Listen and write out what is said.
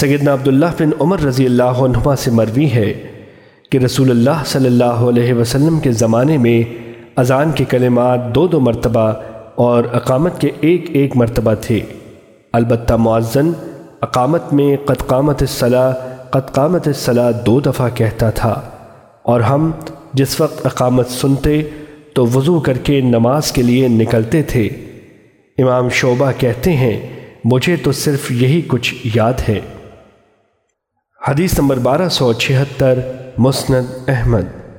سیدنا عبداللہ بن عمر رضی اللہ عنہ سے مروی ہے کہ رسول اللہ صلی اللہ علیہ وسلم کے زمانے میں اذان کے کلمات دو دو مرتبہ اور اقامت کے ایک ایک مرتبہ تھے۔ البتہ معزن اقامت میں قد قامت الصلاح قد قامت الصلاح دو دفعہ کہتا تھا اور ہم جس وقت اقامت سنتے تو وضو کر کے نماز کے لیے نکلتے تھے۔ امام شعبہ کہتے ہیں، مجھے تو صرف یہی کچھ یاد ہے۔ حدیث نمبر بارہ سو چھہتر مسند احمد۔